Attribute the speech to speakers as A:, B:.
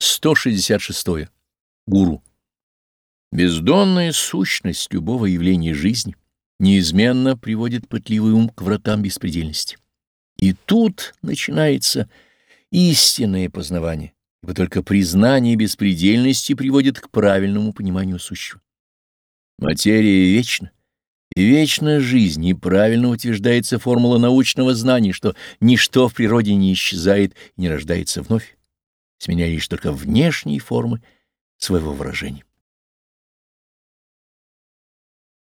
A: 166. Гуру. Бездонная сущность любого явления жизни неизменно приводит пытливый ум к вратам беспредельности. И тут начинается истинное познавание, ибо только признание беспредельности приводит к правильному пониманию сущего. Материя вечна, и вечна жизнь, и правильно утверждается формула научного знания, что ничто в природе не исчезает и не рождается вновь сменяя лишь только внешние формы своего выражения.